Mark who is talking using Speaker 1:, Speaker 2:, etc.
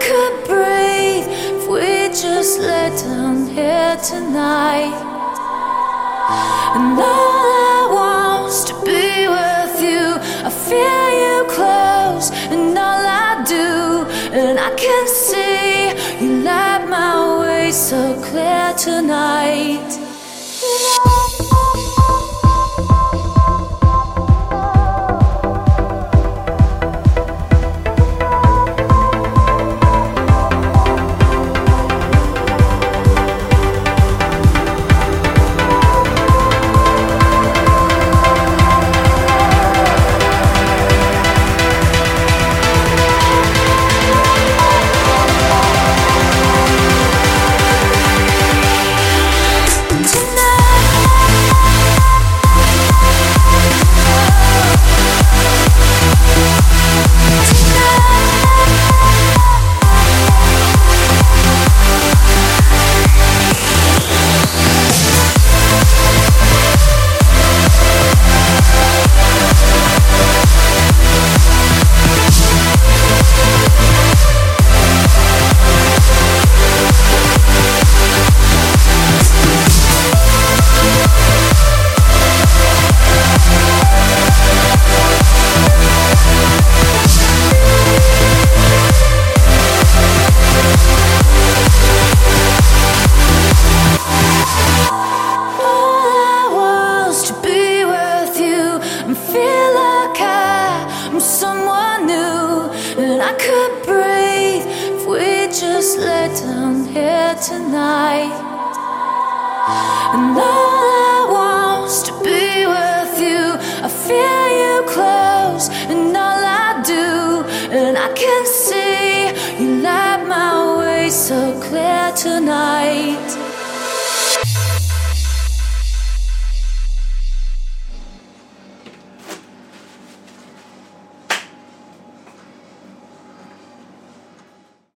Speaker 1: could breathe if we just lay down here tonight. And all I want is to be with you. I feel you close, and all I do, and I can see you light my way so clear tonight. Am someone new. And I could breathe if we just lay down here tonight. And all I want is to be with you. I feel you close, and all I do, and I can see you light my way so clear tonight.